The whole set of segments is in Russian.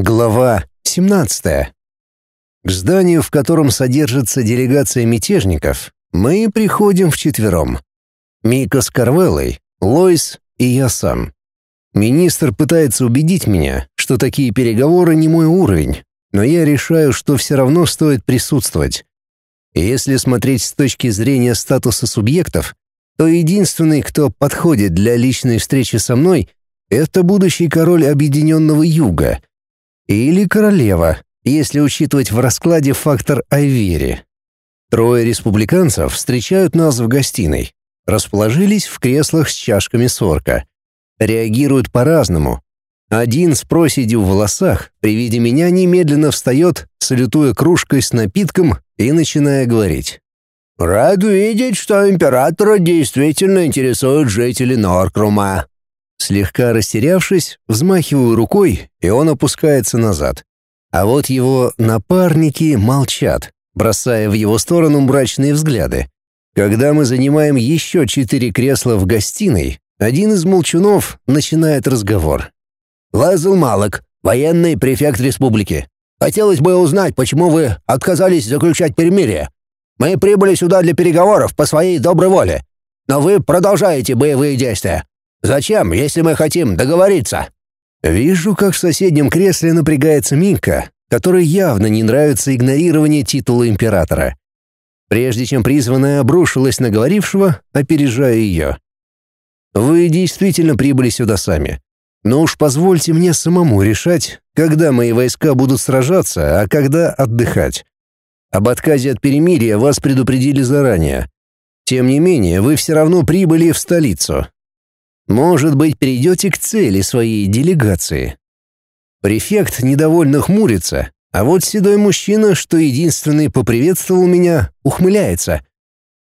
Глава 17. К зданию, в котором содержится делегация мятежников, мы приходим вчетвером. Мика с Карвеллой, Лойс и я сам. Министр пытается убедить меня, что такие переговоры не мой уровень, но я решаю, что все равно стоит присутствовать. Если смотреть с точки зрения статуса субъектов, то единственный, кто подходит для личной встречи со мной, это будущий король Объединенного Юга — или королева, если учитывать в раскладе фактор Айвери. Трое республиканцев встречают нас в гостиной. Расположились в креслах с чашками сорка. Реагируют по-разному. Один с проседью в волосах при виде меня немедленно встает, салютуя кружкой с напитком и начиная говорить. «Рад видеть, что императора действительно интересуют жители Норкрума. Слегка растерявшись, взмахиваю рукой, и он опускается назад. А вот его напарники молчат, бросая в его сторону мрачные взгляды. Когда мы занимаем еще четыре кресла в гостиной, один из молчунов начинает разговор. «Лазл Малок, военный префект республики. Хотелось бы узнать, почему вы отказались заключать перемирие. Мы прибыли сюда для переговоров по своей доброй воле, но вы продолжаете боевые действия. Зачем, если мы хотим договориться?» Вижу, как в соседнем кресле напрягается Минка, которой явно не нравится игнорирование титула императора. Прежде чем призванная обрушилась на говорившего, опережая ее. «Вы действительно прибыли сюда сами. Но уж позвольте мне самому решать, когда мои войска будут сражаться, а когда отдыхать. Об отказе от перемирия вас предупредили заранее. Тем не менее, вы все равно прибыли в столицу, может быть, перейдете к цели своей делегации. Префект недовольно хмурится, а вот седой мужчина, что единственный поприветствовал меня, ухмыляется.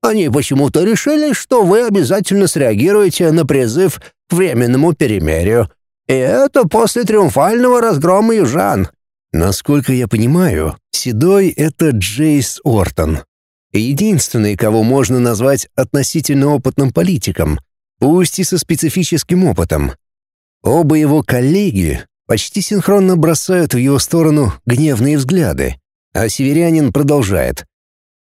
Они почему-то решили, что вы обязательно среагируете на призыв к временному перемирию. И это после триумфального разгрома южан. Насколько я понимаю, седой — это Джейс Ортон. Единственный, кого можно назвать относительно опытным политиком — пусть и со специфическим опытом. Оба его коллеги почти синхронно бросают в его сторону гневные взгляды, а северянин продолжает.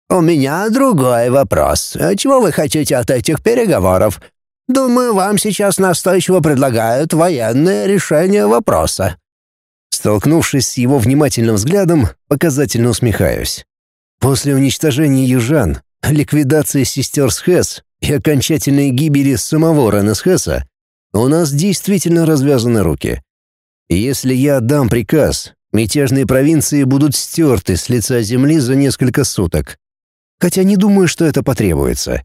«У меня другой вопрос. Чего вы хотите от этих переговоров? Думаю, вам сейчас настойчиво предлагают военное решение вопроса». Столкнувшись с его внимательным взглядом, показательно усмехаюсь. После уничтожения южан, ликвидации сестер Схэс и окончательной гибели самого Ренесхеса, у нас действительно развязаны руки. Если я отдам приказ, мятежные провинции будут стерты с лица земли за несколько суток. Хотя не думаю, что это потребуется.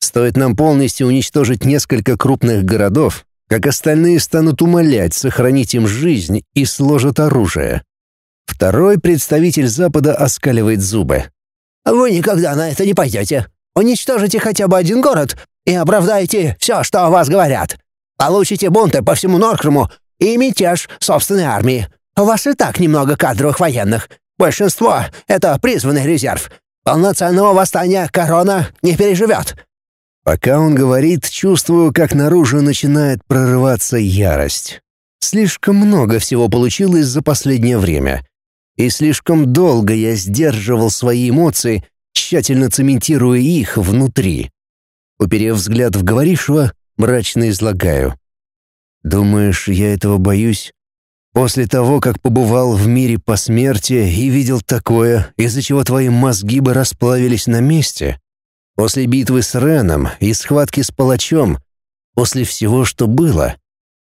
Стоит нам полностью уничтожить несколько крупных городов, как остальные станут умолять сохранить им жизнь и сложат оружие. Второй представитель Запада оскаливает зубы. «Вы никогда на это не пойдете. Уничтожите хотя бы один город и оправдайте все, что о вас говорят. Получите бунты по всему Норкруму и мятеж собственной армии. У вас и так немного кадровых военных. Большинство — это призванный резерв. Полноценного восстания корона не переживет». Пока он говорит, чувствую, как наружу начинает прорываться ярость. Слишком много всего получилось за последнее время. И слишком долго я сдерживал свои эмоции — тщательно цементируя их внутри. Уперев взгляд в говорившего, мрачно излагаю. «Думаешь, я этого боюсь? После того, как побывал в мире по смерти и видел такое, из-за чего твои мозги бы расплавились на месте? После битвы с Реном и схватки с палачом? После всего, что было?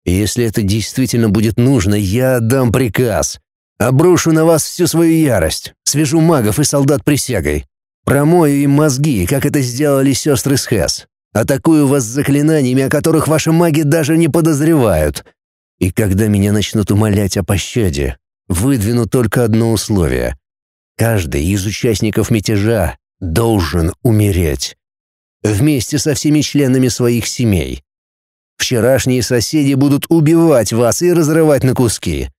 Если это действительно будет нужно, я отдам приказ. Обрушу на вас всю свою ярость, свяжу магов и солдат присягой. Промою им мозги, как это сделали сестры с Хэс. Атакую вас заклинаниями, о которых ваши маги даже не подозревают. И когда меня начнут умолять о пощаде, выдвину только одно условие. Каждый из участников мятежа должен умереть. Вместе со всеми членами своих семей. Вчерашние соседи будут убивать вас и разрывать на куски.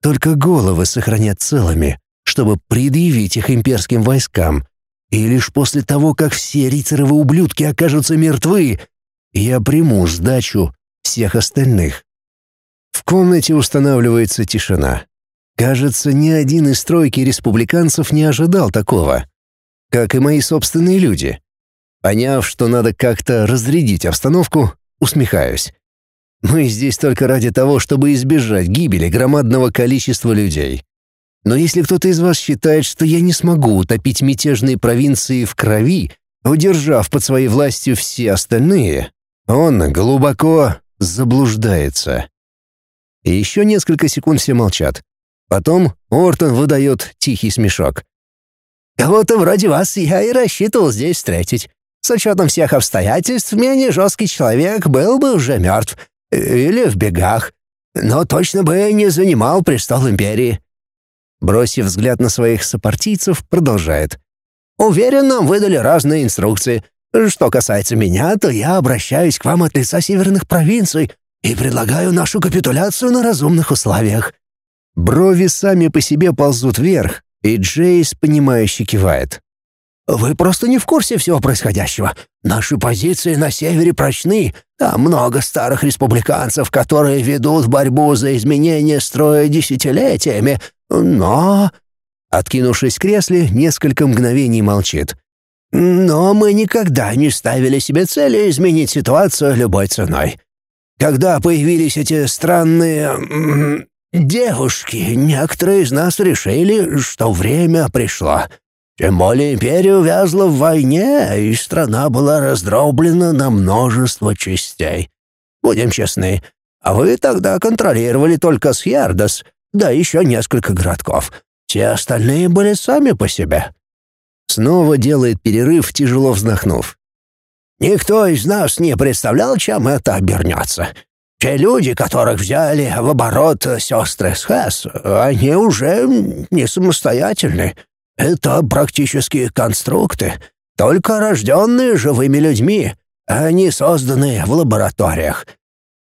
Только головы сохранят целыми, чтобы предъявить их имперским войскам и лишь после того, как все рицаровы ублюдки окажутся мертвы, я приму сдачу всех остальных. В комнате устанавливается тишина. Кажется, ни один из тройки республиканцев не ожидал такого. Как и мои собственные люди. Поняв, что надо как-то разрядить обстановку, усмехаюсь. Мы здесь только ради того, чтобы избежать гибели громадного количества людей. Но если кто-то из вас считает, что я не смогу утопить мятежные провинции в крови, удержав под своей властью все остальные, он глубоко заблуждается. Еще несколько секунд все молчат. Потом Ортон выдает тихий смешок. «Кого-то вроде вас я и рассчитывал здесь встретить. С учетом всех обстоятельств, менее жесткий человек был бы уже мертв. Или в бегах. Но точно бы не занимал престол империи». Бросив взгляд на своих сопартийцев, продолжает. «Уверен, нам выдали разные инструкции. Что касается меня, то я обращаюсь к вам от лица северных провинций и предлагаю нашу капитуляцию на разумных условиях. Брови сами по себе ползут вверх, и Джейс, понимающе кивает. «Вы просто не в курсе всего происходящего. Наши позиции на севере прочны, а много старых республиканцев, которые ведут борьбу за изменение строя десятилетиями. Но...» Откинувшись в кресле, несколько мгновений молчит. «Но мы никогда не ставили себе цели изменить ситуацию любой ценой. Когда появились эти странные Девушки, некоторые из нас решили, что время пришло. Тем более империя увязла в войне, и страна была раздроблена на множество частей. Будем честны, а вы тогда контролировали только Сьердос, да еще несколько городков. Все остальные были сами по себе». Снова делает перерыв, тяжело вздохнув. «Никто из нас не представлял, чем это обернется. Те люди, которых взяли в оборот сестры Схэс, они уже не самостоятельны. Это практически конструкты, только рожденные живыми людьми, а не созданные в лабораториях.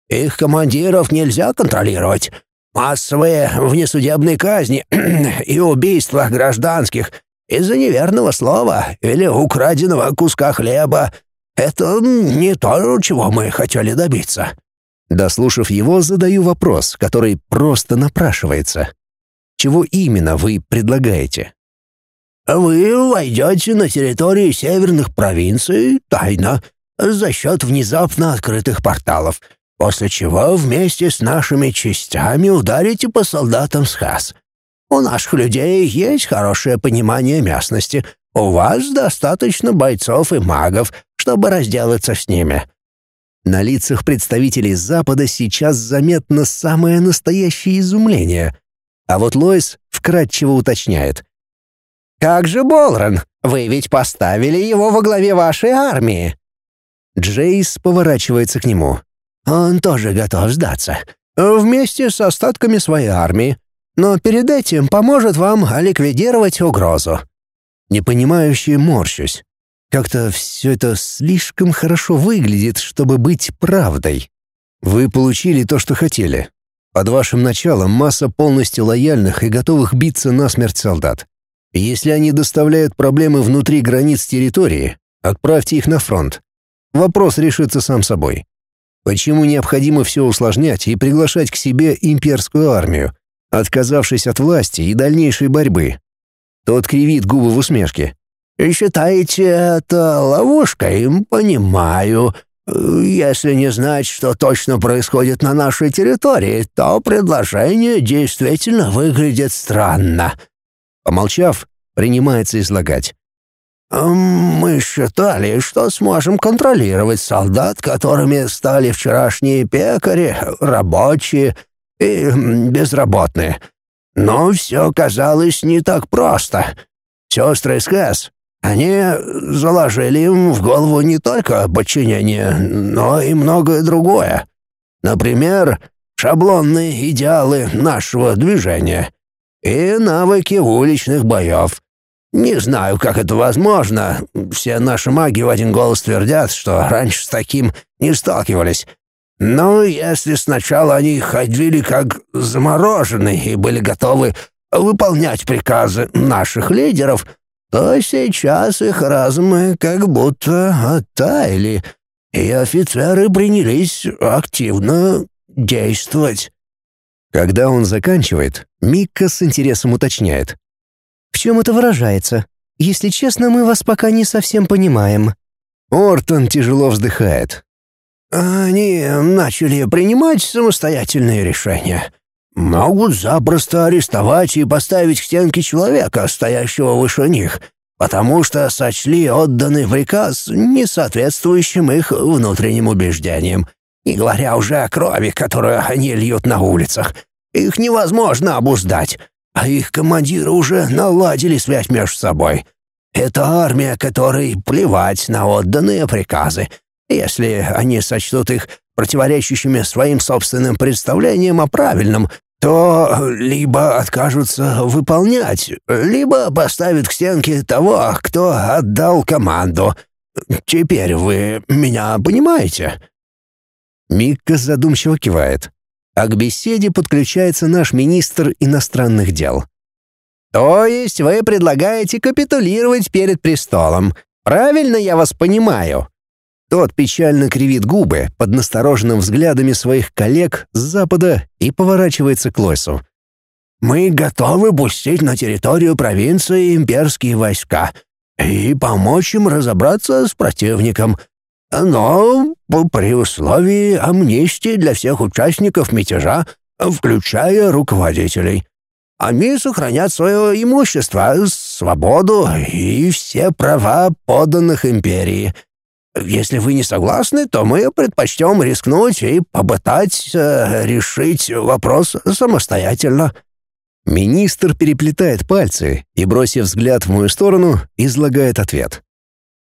Их командиров нельзя контролировать. Массовые внесудебные казни и убийства гражданских из-за неверного слова или украденного куска хлеба — это не то, чего мы хотели добиться. Дослушав его, задаю вопрос, который просто напрашивается. Чего именно вы предлагаете? «Вы войдете на территорию северных провинций тайно, за счет внезапно открытых порталов, после чего вместе с нашими частями ударите по солдатам с Хас. У наших людей есть хорошее понимание местности, у вас достаточно бойцов и магов, чтобы разделаться с ними». На лицах представителей Запада сейчас заметно самое настоящее изумление. А вот Лойс вкратчиво уточняет. «Как же Болран? Вы ведь поставили его во главе вашей армии!» Джейс поворачивается к нему. «Он тоже готов сдаться. Вместе с остатками своей армии. Но перед этим поможет вам ликвидировать угрозу». Непонимающе морщусь. Как-то все это слишком хорошо выглядит, чтобы быть правдой. Вы получили то, что хотели. Под вашим началом масса полностью лояльных и готовых биться насмерть солдат. Если они доставляют проблемы внутри границ территории, отправьте их на фронт. Вопрос решится сам собой. Почему необходимо все усложнять и приглашать к себе имперскую армию, отказавшись от власти и дальнейшей борьбы? Тот кривит губы в усмешке. «Считаете это ловушкой? Понимаю. Если не знать, что точно происходит на нашей территории, то предложение действительно выглядит странно». Помолчав, принимается излагать. «Мы считали, что сможем контролировать солдат, которыми стали вчерашние пекари, рабочие и безработные. Но все казалось не так просто. Сестры СКС они заложили им в голову не только подчинение, но и многое другое. Например, шаблонные идеалы нашего движения и навыки уличных боев. Не знаю, как это возможно. Все наши маги в один голос твердят, что раньше с таким не сталкивались. Но если сначала они ходили как замороженные и были готовы выполнять приказы наших лидеров — то сейчас их разумы как будто оттаяли, и офицеры принялись активно действовать. Когда он заканчивает, Микка с интересом уточняет. «В чем это выражается? Если честно, мы вас пока не совсем понимаем». Ортон тяжело вздыхает. «Они начали принимать самостоятельные решения. Могут запросто арестовать и поставить к стенке человека, стоящего выше них, потому что сочли отданный приказ несоответствующим их внутренним убеждениям, не говоря уже о крови, которую они льют на улицах. Их невозможно обуздать, а их командиры уже наладили связь между собой. Это армия, которой плевать на отданные приказы, если они сочтут их противоречащими своим собственным представлениям о правильном, то либо откажутся выполнять, либо поставят к стенке того, кто отдал команду. Теперь вы меня понимаете?» Микка задумчиво кивает, а к беседе подключается наш министр иностранных дел. «То есть вы предлагаете капитулировать перед престолом? Правильно я вас понимаю?» Тот печально кривит губы под настороженным взглядами своих коллег с запада и поворачивается к Лойсу. «Мы готовы пустить на территорию провинции имперские войска и помочь им разобраться с противником, но при условии амнистии для всех участников мятежа, включая руководителей. Они сохранят свое имущество, свободу и все права подданных империи». Если вы не согласны, то мы предпочтем рискнуть и попытать э, решить вопрос самостоятельно». Министр переплетает пальцы и, бросив взгляд в мою сторону, излагает ответ.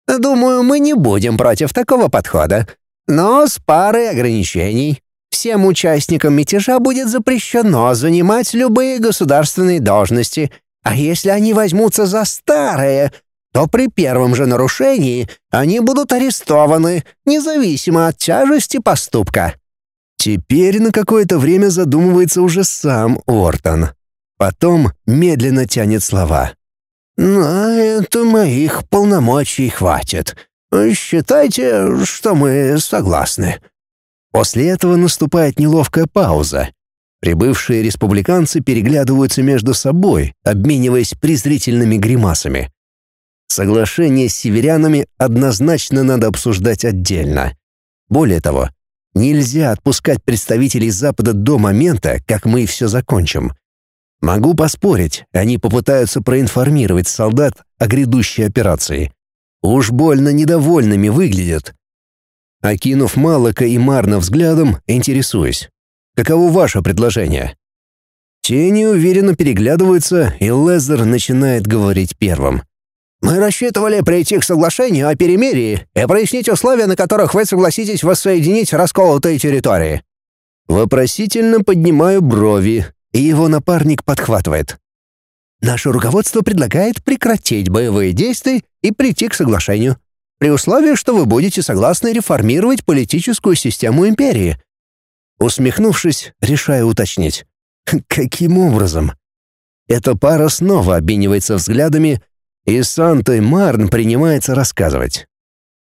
«Думаю, мы не будем против такого подхода, но с парой ограничений. Всем участникам мятежа будет запрещено занимать любые государственные должности, а если они возьмутся за старое, то при первом же нарушении они будут арестованы, независимо от тяжести поступка. Теперь на какое-то время задумывается уже сам Ортон. Потом медленно тянет слова. «На это моих полномочий хватит. Считайте, что мы согласны». После этого наступает неловкая пауза. Прибывшие республиканцы переглядываются между собой, обмениваясь презрительными гримасами. Соглашение с северянами однозначно надо обсуждать отдельно. Более того, нельзя отпускать представителей Запада до момента, как мы все закончим. Могу поспорить, они попытаются проинформировать солдат о грядущей операции. Уж больно недовольными выглядят. Окинув Малака и Марна взглядом, интересуюсь. Каково ваше предложение? Те неуверенно переглядываются, и Лезер начинает говорить первым. Мы рассчитывали прийти к соглашению о перемирии и прояснить условия, на которых вы согласитесь воссоединить расколотые территории». Вопросительно поднимаю брови, и его напарник подхватывает. «Наше руководство предлагает прекратить боевые действия и прийти к соглашению, при условии, что вы будете согласны реформировать политическую систему империи». Усмехнувшись, решаю уточнить. «Каким образом?» Эта пара снова обменивается взглядами, и Сантой Марн принимается рассказывать.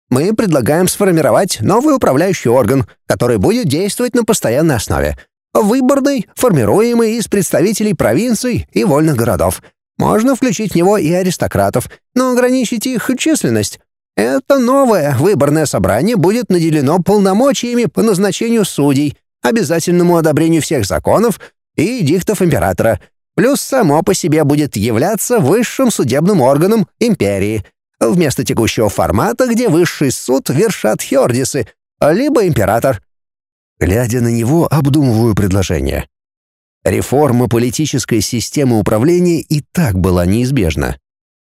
«Мы предлагаем сформировать новый управляющий орган, который будет действовать на постоянной основе. Выборный, формируемый из представителей провинций и вольных городов. Можно включить в него и аристократов, но ограничить их численность. Это новое выборное собрание будет наделено полномочиями по назначению судей, обязательному одобрению всех законов и диктов императора, плюс само по себе будет являться высшим судебным органом империи, вместо текущего формата, где высший суд вершат хердисы, либо император. Глядя на него, обдумываю предложение. Реформа политической системы управления и так была неизбежна.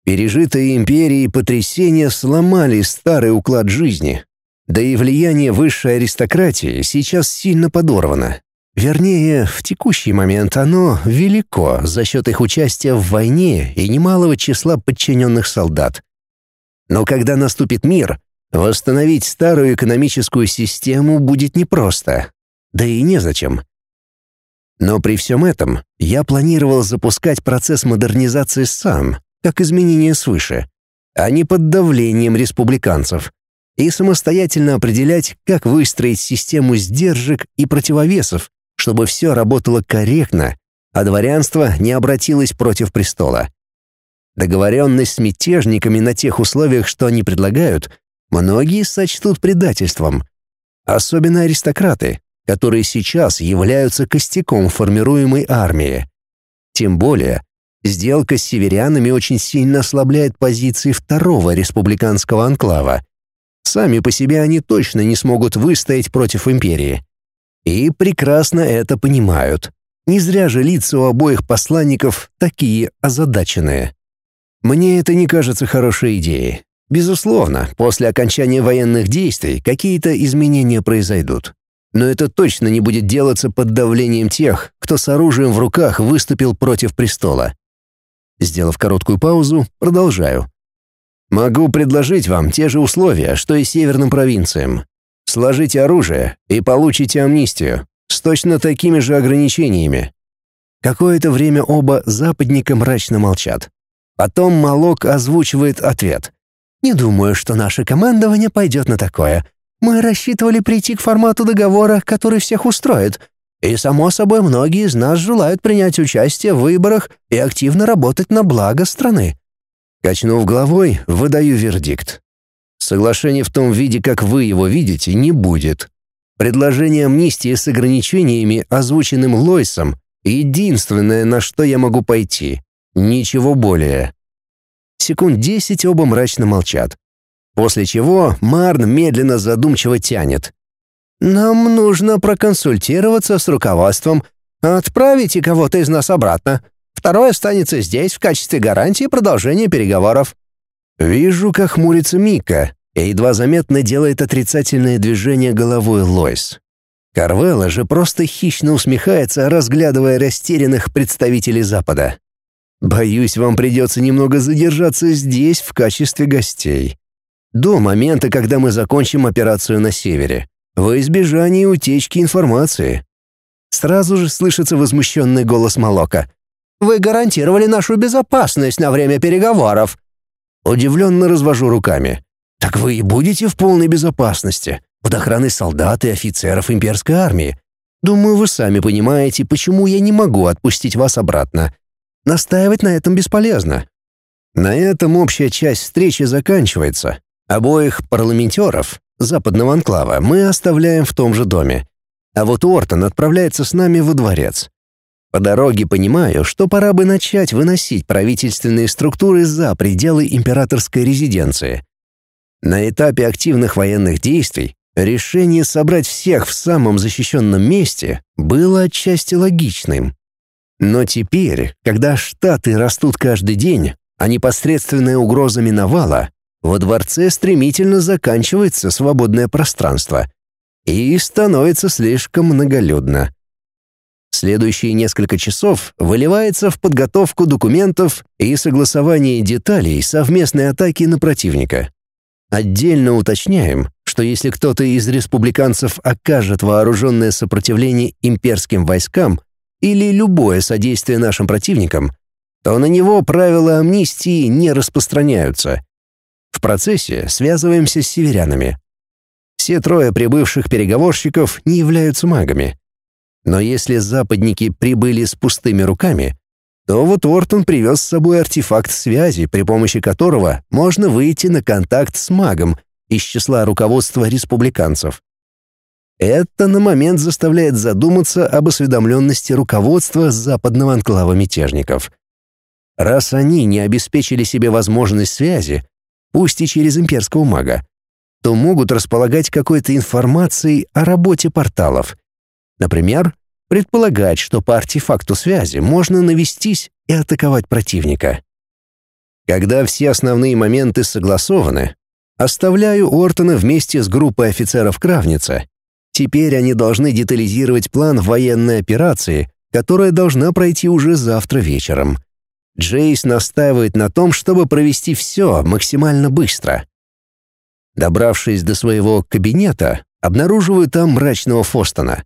Пережитые империи потрясения сломали старый уклад жизни. Да и влияние высшей аристократии сейчас сильно подорвано. Вернее, в текущий момент оно велико за счет их участия в войне и немалого числа подчиненных солдат. Но когда наступит мир, восстановить старую экономическую систему будет непросто. Да и незачем. Но при всем этом я планировал запускать процесс модернизации сам, как изменение свыше, а не под давлением республиканцев, и самостоятельно определять, как выстроить систему сдержек и противовесов, чтобы все работало корректно, а дворянство не обратилось против престола. Договоренность с мятежниками на тех условиях, что они предлагают, многие сочтут предательством. Особенно аристократы, которые сейчас являются костяком формируемой армии. Тем более, сделка с северянами очень сильно ослабляет позиции второго республиканского анклава. Сами по себе они точно не смогут выстоять против империи. И прекрасно это понимают. Не зря же лица у обоих посланников такие озадаченные. Мне это не кажется хорошей идеей. Безусловно, после окончания военных действий какие-то изменения произойдут. Но это точно не будет делаться под давлением тех, кто с оружием в руках выступил против престола. Сделав короткую паузу, продолжаю. Могу предложить вам те же условия, что и северным провинциям. Сложите оружие и получите амнистию с точно такими же ограничениями. Какое-то время оба западника мрачно молчат. Потом Малок озвучивает ответ. «Не думаю, что наше командование пойдет на такое. Мы рассчитывали прийти к формату договора, который всех устроит. И, само собой, многие из нас желают принять участие в выборах и активно работать на благо страны. Качнув головой, выдаю вердикт. Соглашения в том виде, как вы его видите, не будет. Предложение амнистии с ограничениями, озвученным Лойсом, единственное, на что я могу пойти. Ничего более. Секунд десять оба мрачно молчат. После чего Марн медленно задумчиво тянет. «Нам нужно проконсультироваться с руководством. Отправите кого-то из нас обратно. Второй останется здесь в качестве гарантии продолжения переговоров». Вижу, как хмурится Мика, и едва заметно делает отрицательное движение головой Лойс. Карвелла же просто хищно усмехается, разглядывая растерянных представителей Запада. «Боюсь, вам придется немного задержаться здесь в качестве гостей до момента, когда мы закончим операцию на севере, во избежание утечки информации. Сразу же слышится возмущенный голос Молока. «Вы гарантировали нашу безопасность на время переговоров!» Удивленно развожу руками. «Так вы и будете в полной безопасности, под охраной солдат и офицеров имперской армии. Думаю, вы сами понимаете, почему я не могу отпустить вас обратно. Настаивать на этом бесполезно. На этом общая часть встречи заканчивается, Обоих парламентеров западного анклава мы оставляем в том же доме. А вот Уортон отправляется с нами во дворец. По дороге понимаю, что пора бы начать выносить правительственные структуры за пределы императорской резиденции. На этапе активных военных действий решение собрать всех в самом защищенном месте было отчасти логичным. Но теперь, когда штаты растут каждый день, а непосредственная угроза миновала, во дворце стремительно заканчивается свободное пространство и становится слишком многолюдно. Следующие несколько часов выливается в подготовку документов и согласование деталей совместной атаки на противника. Отдельно уточняем, что если кто-то из республиканцев окажет вооруженное сопротивление имперским войскам или любое содействие нашим противникам, то на него правила амнистии не распространяются, в процессе связываемся с северянами. Все трое прибывших переговорщиков не являются магами. Но если западники прибыли с пустыми руками, то вот Ортон привез с собой артефакт связи, при помощи которого можно выйти на контакт с магом из числа руководства республиканцев. Это на момент заставляет задуматься об осведомленности руководства западного анклава мятежников. Раз они не обеспечили себе возможность связи, пусть и через имперского мага, то могут располагать какой-то информацией о работе порталов. Например, предполагать, что по артефакту связи можно навестись и атаковать противника. Когда все основные моменты согласованы, оставляю Ортона вместе с группой офицеров Кравница. Теперь они должны детализировать план военной операции, которая должна пройти уже завтра вечером — Джейс настаивает на том, чтобы провести все максимально быстро. Добравшись до своего кабинета, обнаруживаю там мрачного Фостона.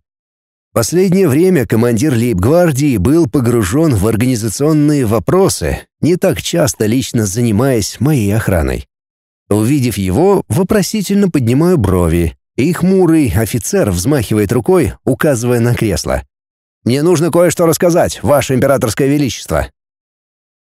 Последнее время командир лейб-гвардии был погружен в организационные вопросы, не так часто лично занимаясь моей охраной. Увидев его, вопросительно поднимаю брови, и хмурый офицер взмахивает рукой, указывая на кресло. Мне нужно кое-что рассказать, Ваше Императорское Величество».